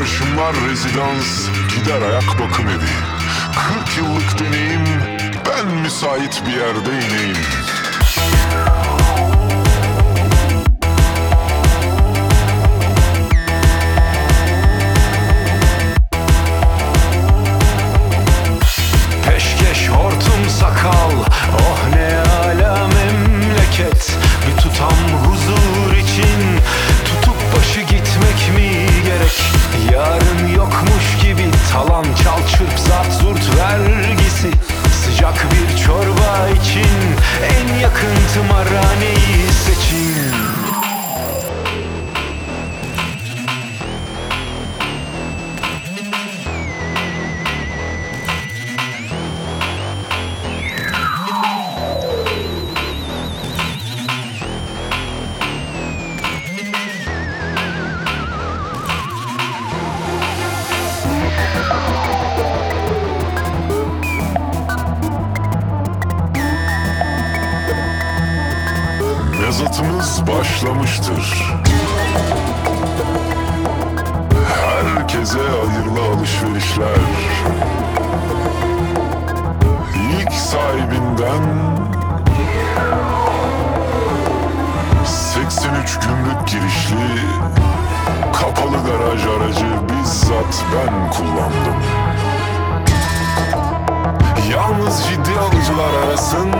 Karşımlar rezidans, gider ayak bakım evi. Kırk yıllık deneyim, ben müsait bir yerde ineyim. Akıntım arani. başlamıştır. Herkese hayırlı alışverişler. İlk sahibinden 83 günlük girişli kapalı garaj aracı bizzat ben kullandım. Yalnız ciddi alıcılar arasın